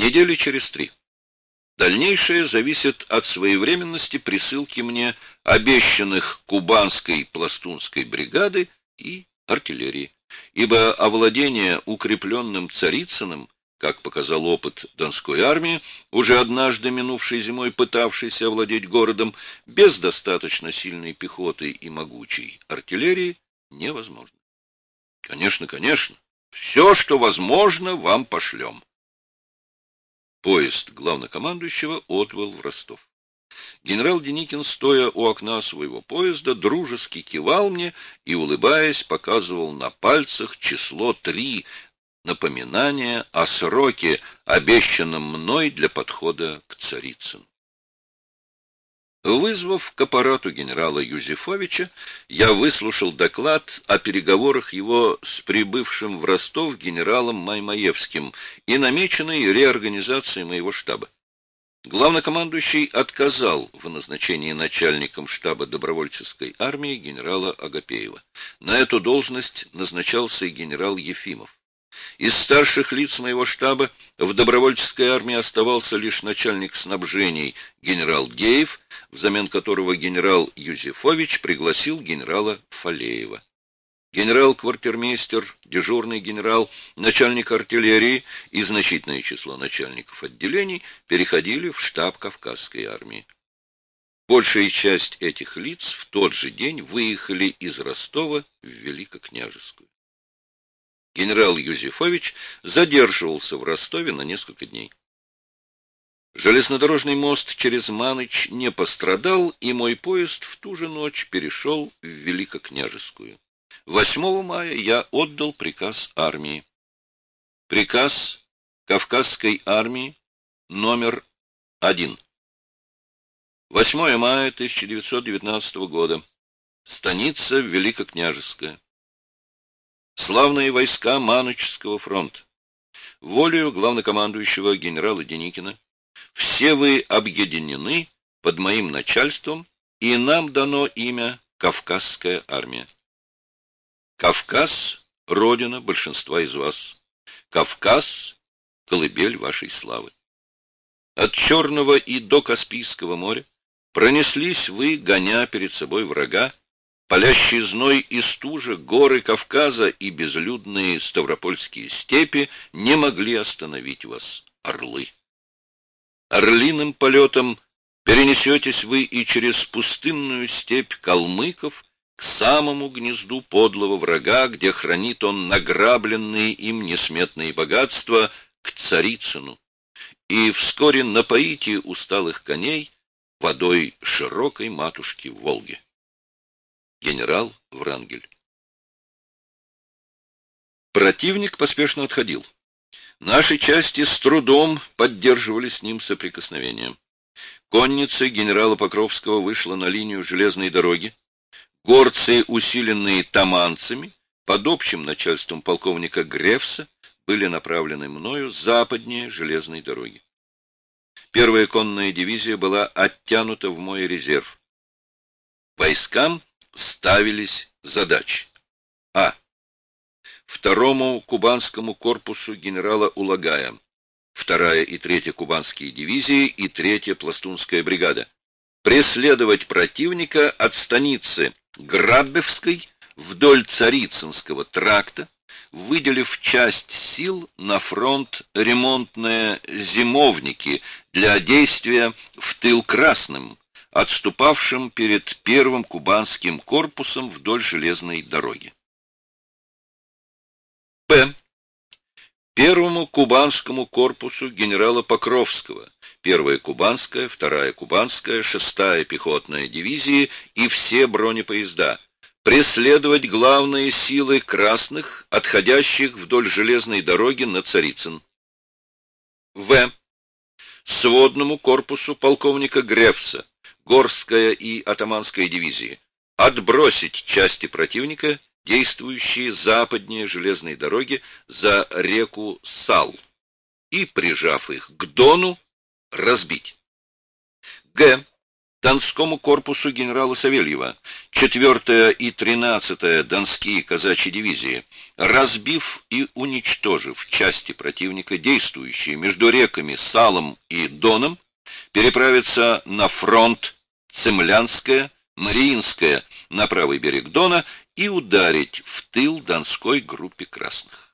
Недели через три. Дальнейшее зависит от своевременности присылки мне обещанных кубанской пластунской бригады и артиллерии, ибо овладение укрепленным Царицыным, как показал опыт Донской армии, уже однажды минувшей зимой пытавшейся овладеть городом, без достаточно сильной пехоты и могучей артиллерии, невозможно. Конечно, конечно, все, что возможно, вам пошлем. Поезд главнокомандующего отвел в Ростов. Генерал Деникин, стоя у окна своего поезда, дружески кивал мне и, улыбаясь, показывал на пальцах число три, напоминание о сроке, обещанном мной для подхода к Царицыну. Вызвав к аппарату генерала Юзефовича, я выслушал доклад о переговорах его с прибывшим в Ростов генералом Маймаевским и намеченной реорганизации моего штаба. Главнокомандующий отказал в назначении начальником штаба добровольческой армии генерала Агапеева. На эту должность назначался и генерал Ефимов. Из старших лиц моего штаба в добровольческой армии оставался лишь начальник снабжений генерал Геев, взамен которого генерал Юзефович пригласил генерала Фалеева. Генерал-квартирмейстер, дежурный генерал, начальник артиллерии и значительное число начальников отделений переходили в штаб Кавказской армии. Большая часть этих лиц в тот же день выехали из Ростова в Великокняжескую генерал Юзефович задерживался в Ростове на несколько дней. Железнодорожный мост через Маныч не пострадал, и мой поезд в ту же ночь перешел в Великокняжескую. 8 мая я отдал приказ армии. Приказ Кавказской армии номер один. 8 мая 1919 года. Станица Великокняжеская славные войска Маночского фронта. Волею главнокомандующего генерала Деникина все вы объединены под моим начальством, и нам дано имя Кавказская армия. Кавказ — родина большинства из вас. Кавказ — колыбель вашей славы. От Черного и до Каспийского моря пронеслись вы, гоня перед собой врага, Палящий зной и стужа, горы Кавказа и безлюдные ставропольские степи не могли остановить вас, орлы. Орлиным полетом перенесетесь вы и через пустынную степь калмыков к самому гнезду подлого врага, где хранит он награбленные им несметные богатства, к Царицыну, и вскоре напоите усталых коней водой широкой матушки Волги генерал Врангель. Противник поспешно отходил. Наши части с трудом поддерживали с ним соприкосновение. Конница генерала Покровского вышла на линию железной дороги. Горцы, усиленные таманцами, под общим начальством полковника Грефса, были направлены мною западнее железной дороги. Первая конная дивизия была оттянута в мой резерв. Войскам ставились задачи. А. Второму кубанскому корпусу генерала Улагая, вторая и третья кубанские дивизии и третья пластунская бригада. Преследовать противника от станицы Граббевской вдоль Царицынского тракта, выделив часть сил на фронт ремонтные зимовники для действия в тыл красным, отступавшим перед первым кубанским корпусом вдоль железной дороги. П. Первому кубанскому корпусу генерала Покровского, первая кубанская, вторая кубанская, шестая пехотная дивизии и все бронепоезда, преследовать главные силы красных, отходящих вдоль железной дороги на Царицын. В. Сводному корпусу полковника Гревса, Горская и Атаманская дивизии, отбросить части противника, действующие западнее железной дороги за реку Сал, и, прижав их к Дону, разбить. Г. Донскому корпусу генерала Савельева, 4 и 13 Донские казачьи дивизии, разбив и уничтожив части противника, действующие между реками Салом и Доном, переправиться на фронт Цемлянская, Мариинская на правый берег Дона и ударить в тыл Донской группе красных.